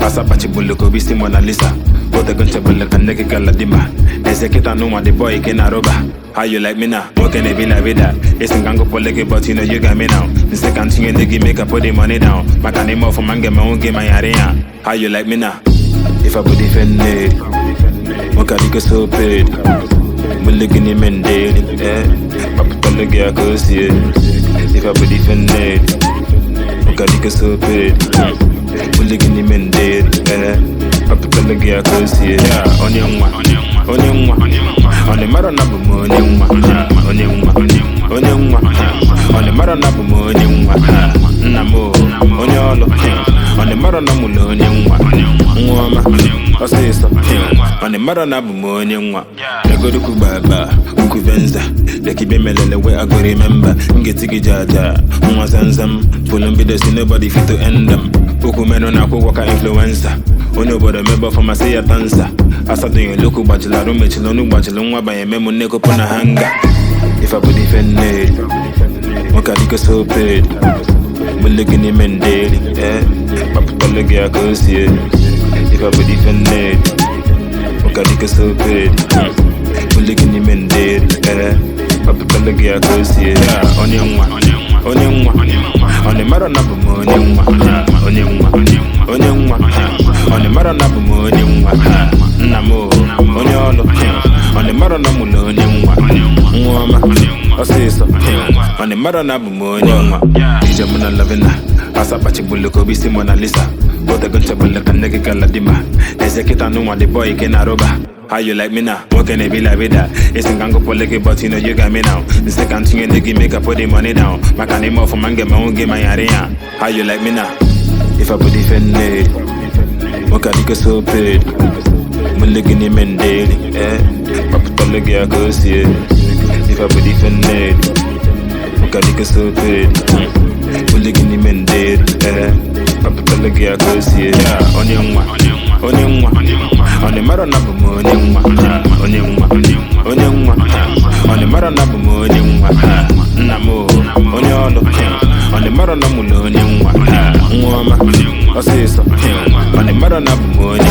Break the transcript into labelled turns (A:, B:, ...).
A: asapachibulu ka obi si Mona Lisa. Otego nchebulu ka nne gị gala dima. Eze kịta n'ụwa dị boy ike na how you like me now? Nwoke na-ebi la vida esi nga ngụpụle gị but you know you got me now. Nse ka ntinye ndị gị make I put the money down maka na ime ọfụma m ga-emenwu gị ma yara ya how you like me now? If I put the fen need nwoke adịgo so paid n'ime ndeli eh? Papụtale gị aka if I put the fen need nwoke adịgo so paid mụle gị n'ime ndeli eh. Papụtale gị aka o sie ya onye nwa onye nwa ọ dị mara na bụ m onye nwa onye nwa onye nwa ọ dị mara na bụ m onye nwa nna m onye ọlụ ọ dị mara na mụ na onye nwa nwa ọma ọsịsọ dị mara na bụ onye nwa. Egorukwu gbagba ukwu venza lekibe melele we I go remember ngeti gị jaja nwa zamzam pụlụ mbido si nobody fit to end them. Okwu menụ na akwụkwọ ka influencer onye obodo mebe ọfọma sị ya tansa asadonye lokwu gbajiri arụ mechiri ọnụ gbajiri nwa banye memo nnekọpụ na hanga. Ifabụdị ife nne nwoke adịgo so paid mụle gị n'ime ndeli ee eh? papụtale gị aka o sie eh? Got niggas so bad. Bully guinea men dead. Papa Pelagia goes here. Onion one, onion one, onion one. On the matter of number one, onion one, onion oni onion oni On the matter oni number one, onion one. Namo, onion one. On the matter of number one, oni one. oni Osiso. On the matter of number one, onion one. DJ Muna Lavina. Nwa ije mụ na lavina asapachibulu ka obi si Mona Lisa. Otego nchebulu ka nne gị gala dima. Eze kịta n'ụwa dị boy ike na how you like me now? What can nwoke na-ebi la vida. Esi nga ngụpụle gị but you know you got me now. Ka ntinye ndị gị make I put the money down. Maka na ime ọfụma m ga-emenwu gị ma yara ya. How you like me now? If I put the fen need nwoke adịgo so paid mụle gị n'ime ndeli eh papụtale gị aka o sie. If I put the fen need nwoke adịgo so paid mụle gị n'ime ndeli eh. Papụtale gị aka o sie ya onye nwa onye nwa ọ dị mara na bụ m onye nwa onye nwa onye nwa ọ dị mara na bụ m onye nwa nna m onye ọlụ ọ dị mara na mụ onye nwa nwa ọma ọsịsọ ọ dị mara na bụ m onye